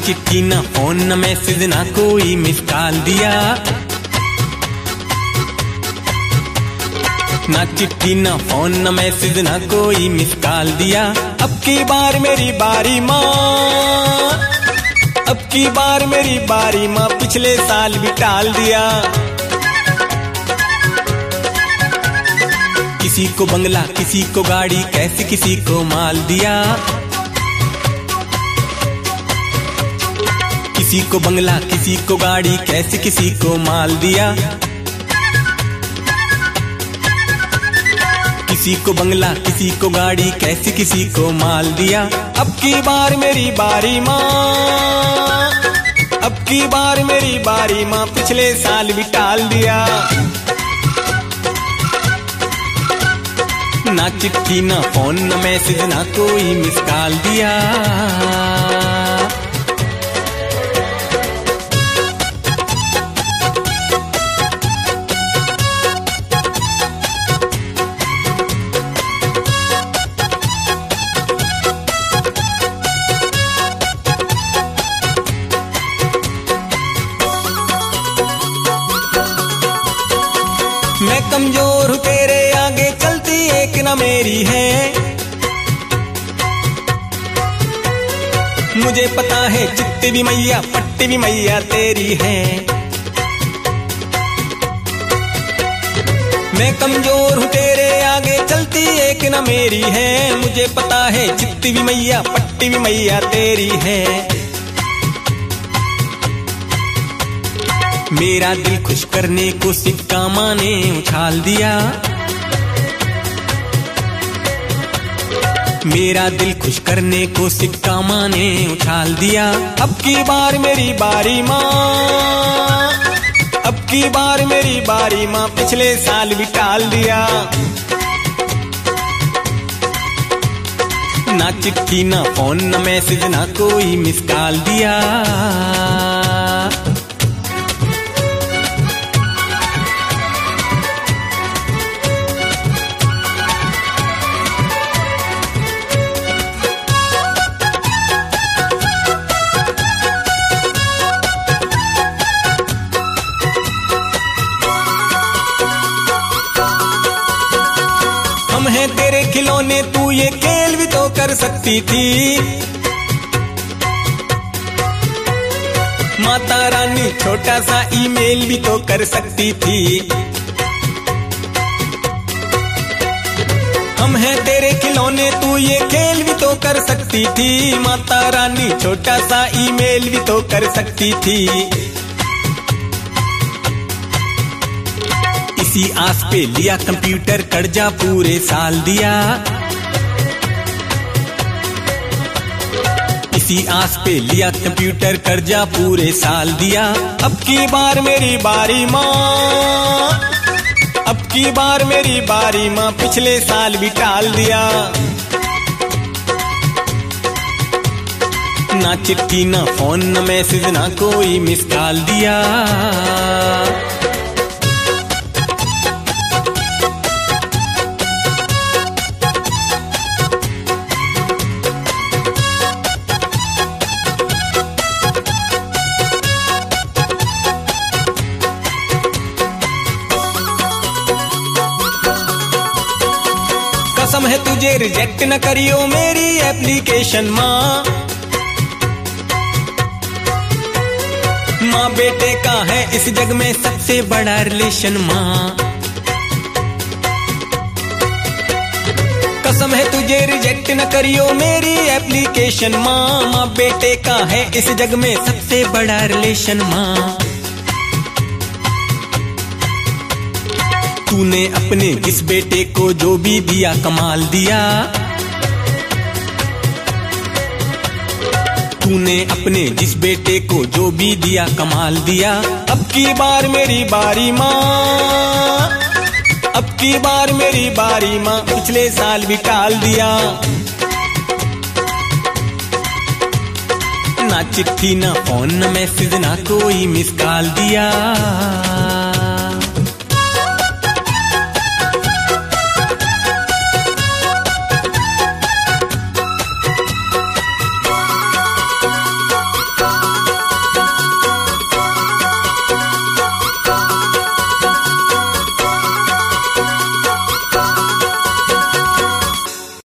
चिट्ठी ना फ़ोन ना मैसेज ना कोई मिस कॉल दिया। ना चिट्ठी ना फ़ोन ना मैसेज ना कोई मिस कॉल दिया। अब की बार मेरी बारी माँ, अब की बार मेरी बारी माँ पिछले साल भी टाल दिया। किसी को बंगला, किसी को गाड़ी, कैसे किसी को माल दिया। किसी को बंगला, किसी को गाड़ी, कैसे किसी को माल दिया? किसी को बंगला, किसी को गाड़ी, कैसे किसी को माल दिया? अब की बार मेरी बारी माँ, अब की बार मेरी बारी माँ, पिछले साल भी टाल दिया। ना चिट्ठी, ना फ़ोन, ना मैसेज, ना कोई मिस कॉल दिया। कमज़ोर तेरे आगे चलती एक न मेरी है। मुझे पता है चित्ती भी मैया, पट्टी भी मैया तेरी है। मैं कमज़ोर हूँ तेरे आगे चलती एक ना मेरी है। मुझे पता है चित्ती भी मैया, पट्टी भी मैया तेरी है। मेरा दिल खुश करने को सिक्का माने उछाल दिया। मेरा दिल खुश करने को सिक्का माने उछाल दिया। अब की बार मेरी बारी माँ, अब की बार मेरी बारी माँ, पिछले साल भी टाल दिया। ना चिट्ठी, ना फ़ोन, ना मैसेज, ना कोई मिस कॉल दिया। तेरे खिलौने तू ये खेल भी तो कर सकती थी। माता रानी, छोटा सा ईमेल भी तो कर सकती थी। हम हैं तेरे खिलौने, तू ये खेल भी तो कर सकती थी। माता रानी, छोटा सा ईमेल भी तो कर सकती थी। इसी आस पे लिया कंप्यूटर, कर्जा पूरे साल दिया। इसी आस पे लिया कंप्यूटर, कर्जा पूरे साल दिया। अब की बार मेरी बारी माँ, अब की बार मेरी बारी माँ, पिछले साल भी टाल दिया। ना चिट्ठी, ना फ़ोन, ना मैसेज, ना कोई मिस कॉल दिया। कसम है तुझे रिजेक्ट न करियो मेरी एप्लीकेशन माँ। माँ बेटे का है इस जग में सबसे बड़ा रिलेशन माँ। कसम है तुझे रिजेक्ट न करियो मेरी एप्लीकेशन माँ। माँ बेटे का है इस जग में सबसे बड़ा रिलेशन माँ। तूने अपने जिस बेटे को जो भी दिया, कमाल दिया। तूने अपने जिस बेटे को जो भी दिया, कमाल दिया। अब की बार मेरी बारी माँ, अब की बार मेरी बारी माँ, पिछले साल भी टाल दिया। ना चिट्ठी, ना फ़ोन, ना मैसेज, ना कोई मिस कॉल दिया।